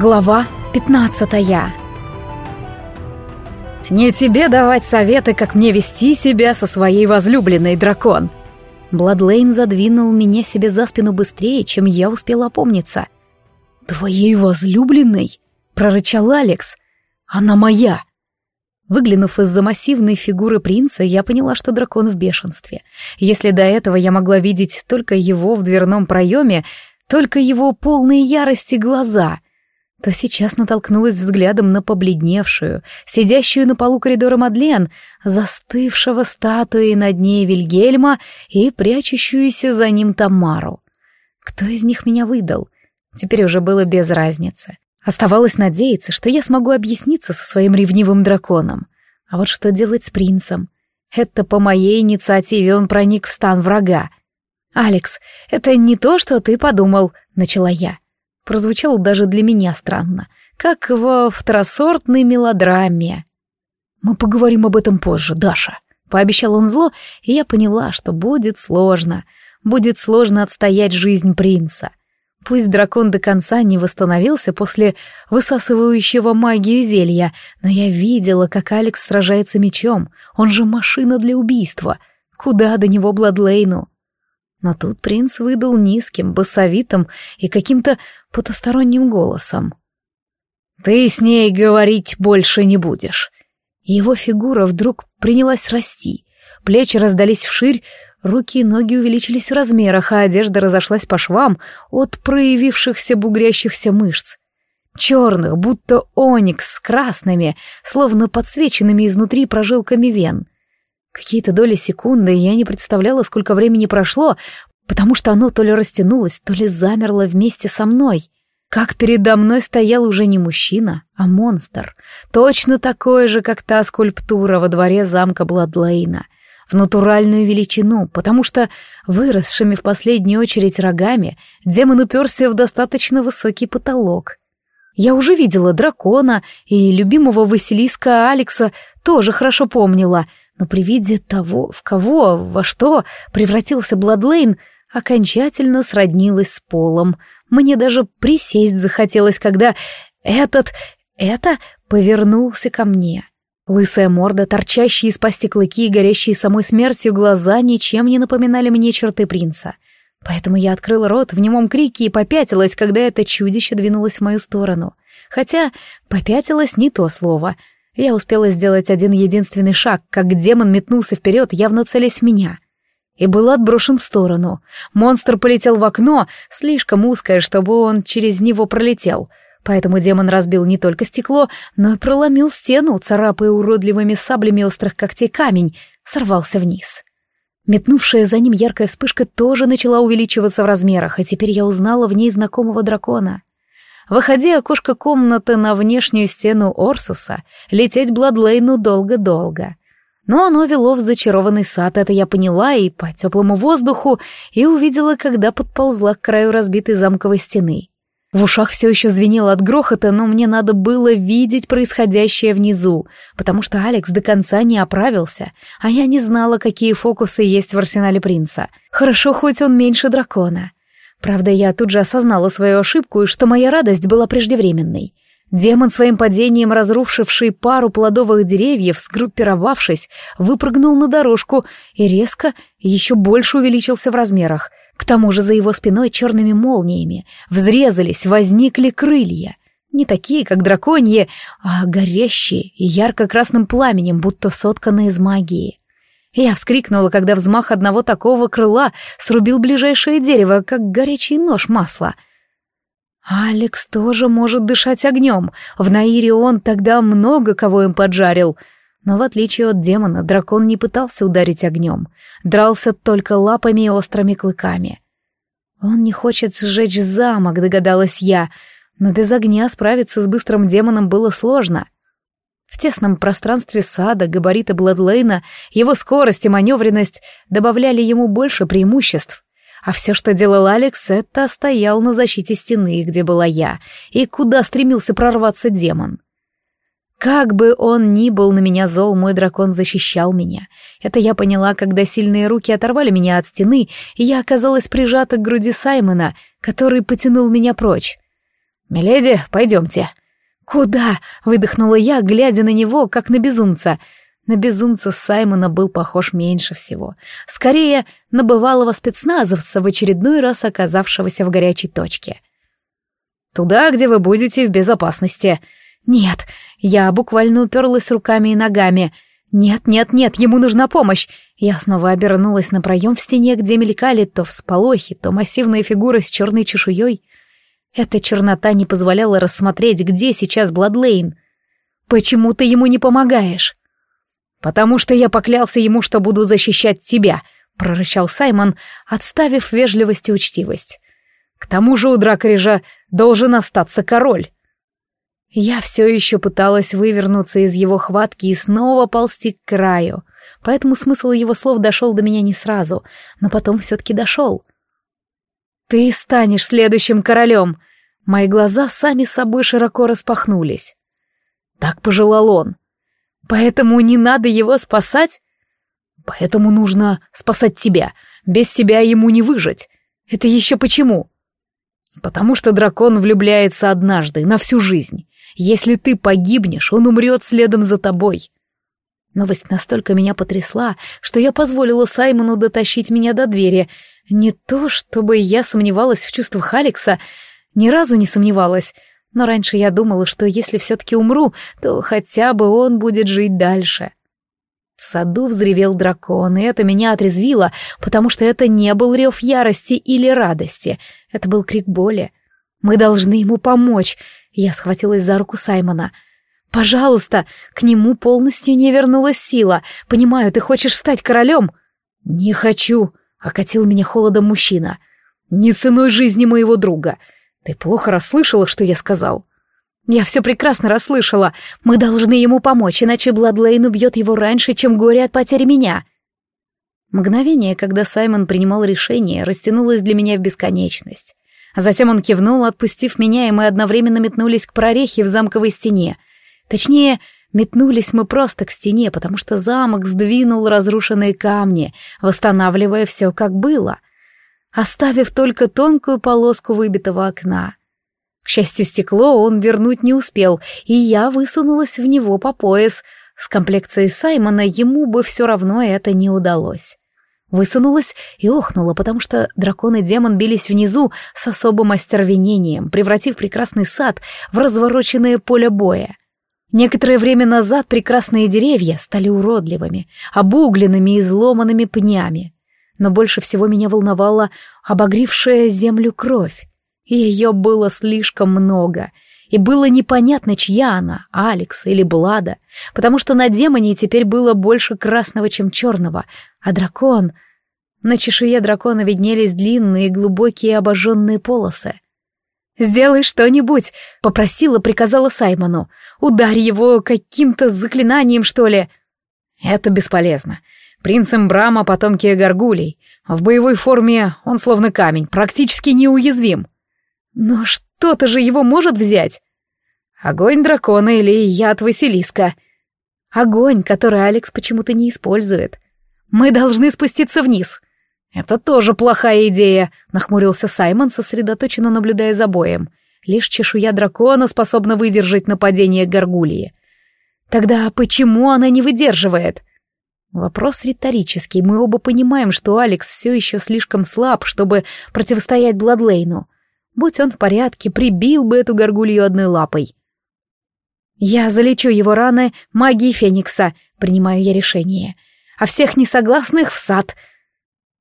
Глава 15 «Не тебе давать советы, как мне вести себя со своей возлюбленной, дракон!» Бладлейн задвинул меня себе за спину быстрее, чем я успела опомниться. «Твоей возлюбленной?» — прорычал Алекс. «Она моя!» Выглянув из-за массивной фигуры принца, я поняла, что дракон в бешенстве. Если до этого я могла видеть только его в дверном проеме, только его полные ярости глаза — то сейчас натолкнулась взглядом на побледневшую, сидящую на полу коридора Мадлен, застывшего статуей над ней Вильгельма и прячущуюся за ним Тамару. Кто из них меня выдал? Теперь уже было без разницы. Оставалось надеяться, что я смогу объясниться со своим ревнивым драконом. А вот что делать с принцем? Это по моей инициативе он проник в стан врага. «Алекс, это не то, что ты подумал», — начала я прозвучало даже для меня странно, как во второсортной мелодраме. «Мы поговорим об этом позже, Даша», — пообещал он зло, и я поняла, что будет сложно, будет сложно отстоять жизнь принца. Пусть дракон до конца не восстановился после высасывающего магию зелья, но я видела, как Алекс сражается мечом, он же машина для убийства. Куда до него Бладлейну? Но тут принц выдал низким, басовитым и каким-то потусторонним голосом. «Ты с ней говорить больше не будешь». Его фигура вдруг принялась расти. Плечи раздались вширь, руки и ноги увеличились в размерах, а одежда разошлась по швам от проявившихся бугрящихся мышц. Черных, будто оникс с красными, словно подсвеченными изнутри прожилками вен — Какие-то доли секунды, я не представляла, сколько времени прошло, потому что оно то ли растянулось, то ли замерло вместе со мной. Как передо мной стоял уже не мужчина, а монстр. Точно такой же, как та скульптура во дворе замка Бладлейна. В натуральную величину, потому что, выросшими в последнюю очередь рогами, демон уперся в достаточно высокий потолок. Я уже видела дракона, и любимого Василиска Алекса тоже хорошо помнила — но при виде того, в кого, во что превратился Бладлейн, окончательно сроднилась с полом. Мне даже присесть захотелось, когда этот, это повернулся ко мне. Лысая морда, торчащие из пасти клыки и горящие самой смертью глаза ничем не напоминали мне черты принца. Поэтому я открыла рот в немом крике и попятилась, когда это чудище двинулось в мою сторону. Хотя попятилась не то слово — я успела сделать один единственный шаг, как демон метнулся вперед, явно целясь в меня. И был отброшен в сторону. Монстр полетел в окно, слишком узкое, чтобы он через него пролетел. Поэтому демон разбил не только стекло, но и проломил стену, царапая уродливыми саблями острых когтей камень, сорвался вниз. Метнувшая за ним яркая вспышка тоже начала увеличиваться в размерах, и теперь я узнала в ней знакомого дракона. Выходи окошко комнаты на внешнюю стену Орсуса, лететь Бладлейну долго-долго. Но оно вело в зачарованный сад, это я поняла и по теплому воздуху, и увидела, когда подползла к краю разбитой замковой стены. В ушах все еще звенело от грохота, но мне надо было видеть происходящее внизу, потому что Алекс до конца не оправился, а я не знала, какие фокусы есть в арсенале принца. Хорошо, хоть он меньше дракона. Правда, я тут же осознала свою ошибку и что моя радость была преждевременной. Демон, своим падением разрушивший пару плодовых деревьев, сгруппировавшись, выпрыгнул на дорожку и резко еще больше увеличился в размерах. К тому же за его спиной черными молниями взрезались, возникли крылья. Не такие, как драконьи, а горящие и ярко-красным пламенем, будто сотканные из магии. Я вскрикнула, когда взмах одного такого крыла срубил ближайшее дерево, как горячий нож масла. Алекс тоже может дышать огнем. В Наире он тогда много кого им поджарил. Но в отличие от демона, дракон не пытался ударить огнем. Дрался только лапами и острыми клыками. Он не хочет сжечь замок, догадалась я, но без огня справиться с быстрым демоном было сложно — в тесном пространстве сада габариты Бладлейна, его скорость и маневренность добавляли ему больше преимуществ. А все, что делал Алекс, это стоял на защите стены, где была я, и куда стремился прорваться демон. Как бы он ни был на меня зол, мой дракон защищал меня. Это я поняла, когда сильные руки оторвали меня от стены, и я оказалась прижата к груди Саймона, который потянул меня прочь. «Миледи, пойдемте». «Куда?» — выдохнула я, глядя на него, как на безумца. На безумца Саймона был похож меньше всего. Скорее, на бывалого спецназовца, в очередной раз оказавшегося в горячей точке. «Туда, где вы будете в безопасности». «Нет», я буквально уперлась руками и ногами. «Нет, нет, нет, ему нужна помощь!» Я снова обернулась на проем в стене, где мелькали то всполохи, то массивные фигуры с черной чешуей. Эта чернота не позволяла рассмотреть, где сейчас Бладлейн. «Почему ты ему не помогаешь?» «Потому что я поклялся ему, что буду защищать тебя», — прорычал Саймон, отставив вежливость и учтивость. «К тому же у Дракорежа должен остаться король». Я все еще пыталась вывернуться из его хватки и снова ползти к краю, поэтому смысл его слов дошел до меня не сразу, но потом все-таки дошел. «Ты станешь следующим королем!» Мои глаза сами собой широко распахнулись. Так пожелал он. «Поэтому не надо его спасать?» «Поэтому нужно спасать тебя. Без тебя ему не выжить. Это еще почему?» «Потому что дракон влюбляется однажды, на всю жизнь. Если ты погибнешь, он умрет следом за тобой». Новость настолько меня потрясла, что я позволила Саймону дотащить меня до двери. Не то, чтобы я сомневалась в чувствах Алекса, ни разу не сомневалась, но раньше я думала, что если все-таки умру, то хотя бы он будет жить дальше. В саду взревел дракон, и это меня отрезвило, потому что это не был рев ярости или радости, это был крик боли. Мы должны ему помочь, я схватилась за руку Саймона. «Пожалуйста!» К нему полностью не вернулась сила. «Понимаю, ты хочешь стать королем?» «Не хочу!» — окатил меня холодом мужчина. «Не ценой жизни моего друга. Ты плохо расслышала, что я сказал?» «Я все прекрасно расслышала. Мы должны ему помочь, иначе Бладлейн убьет его раньше, чем горе от потери меня». Мгновение, когда Саймон принимал решение, растянулось для меня в бесконечность. Затем он кивнул, отпустив меня, и мы одновременно метнулись к прорехе в замковой стене. Точнее, метнулись мы просто к стене, потому что замок сдвинул разрушенные камни, восстанавливая все как было, оставив только тонкую полоску выбитого окна. К счастью, стекло он вернуть не успел, и я высунулась в него по пояс. С комплекцией Саймона ему бы все равно это не удалось. Высунулась и охнула, потому что дракон и демон бились внизу с особым остервенением, превратив прекрасный сад в развороченное поле боя. Некоторое время назад прекрасные деревья стали уродливыми, обугленными и изломанными пнями. Но больше всего меня волновала обогрившая землю кровь. Ее было слишком много, и было непонятно, чья она, Алекс или Блада, потому что на демоне теперь было больше красного, чем черного, а дракон... На чешуе дракона виднелись длинные глубокие обожженные полосы. «Сделай что-нибудь!» — попросила, приказала Саймону. «Ударь его каким-то заклинанием, что ли!» «Это бесполезно. Принц Эмбрама — потомки Гаргулей. В боевой форме он словно камень, практически неуязвим». «Но что-то же его может взять!» «Огонь дракона или яд Василиска?» «Огонь, который Алекс почему-то не использует. Мы должны спуститься вниз». «Это тоже плохая идея», — нахмурился Саймон, сосредоточенно наблюдая за боем. Лишь чешуя дракона способна выдержать нападение горгулии. «Тогда почему она не выдерживает?» Вопрос риторический. Мы оба понимаем, что Алекс все еще слишком слаб, чтобы противостоять Бладлейну. Будь он в порядке, прибил бы эту горгулью одной лапой. «Я залечу его раны магией Феникса», — принимаю я решение — а всех несогласных в сад.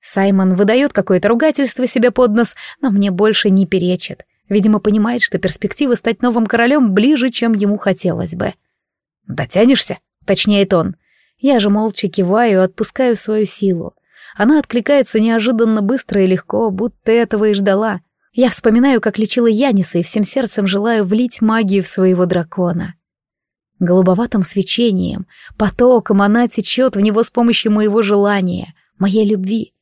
Саймон выдает какое-то ругательство себе под нос, но мне больше не перечит. Видимо, понимает, что перспектива стать новым королем ближе, чем ему хотелось бы. «Дотянешься?» — уточняет он. Я же молча киваю, отпускаю свою силу. Она откликается неожиданно быстро и легко, будто этого и ждала. Я вспоминаю, как лечила Яниса, и всем сердцем желаю влить магию в своего дракона. Голубоватым свечением, потоком она течет в него с помощью моего желания, моей любви.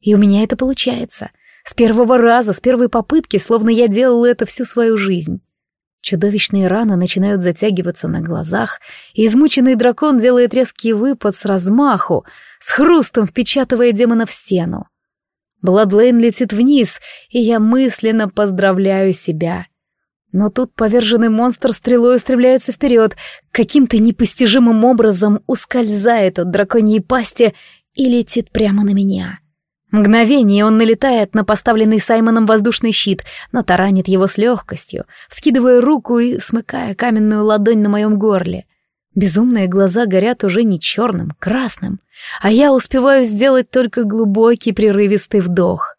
И у меня это получается. С первого раза, с первой попытки, словно я делала это всю свою жизнь. Чудовищные раны начинают затягиваться на глазах, и измученный дракон делает резкий выпад с размаху, с хрустом впечатывая демона в стену. Бладлейн летит вниз, и я мысленно поздравляю себя — Но тут поверженный монстр стрелой устремляется вперед, каким-то непостижимым образом ускользает от драконьей пасти и летит прямо на меня. Мгновение он налетает на поставленный Саймоном воздушный щит, но таранит его с легкостью, вскидывая руку и смыкая каменную ладонь на моем горле. Безумные глаза горят уже не черным, красным, а я успеваю сделать только глубокий прерывистый вдох.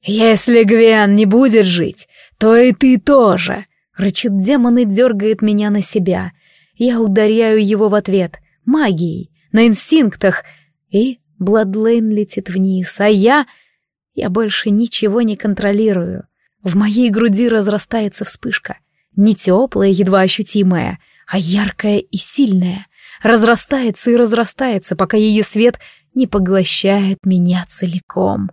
«Если Гвен не будет жить, то и ты тоже!» — рычит демон и дергает меня на себя. Я ударяю его в ответ, магией, на инстинктах, и Бладлейн летит вниз, а я... Я больше ничего не контролирую. В моей груди разрастается вспышка. Не теплая, едва ощутимая, а яркая и сильная. Разрастается и разрастается, пока ее свет не поглощает меня целиком.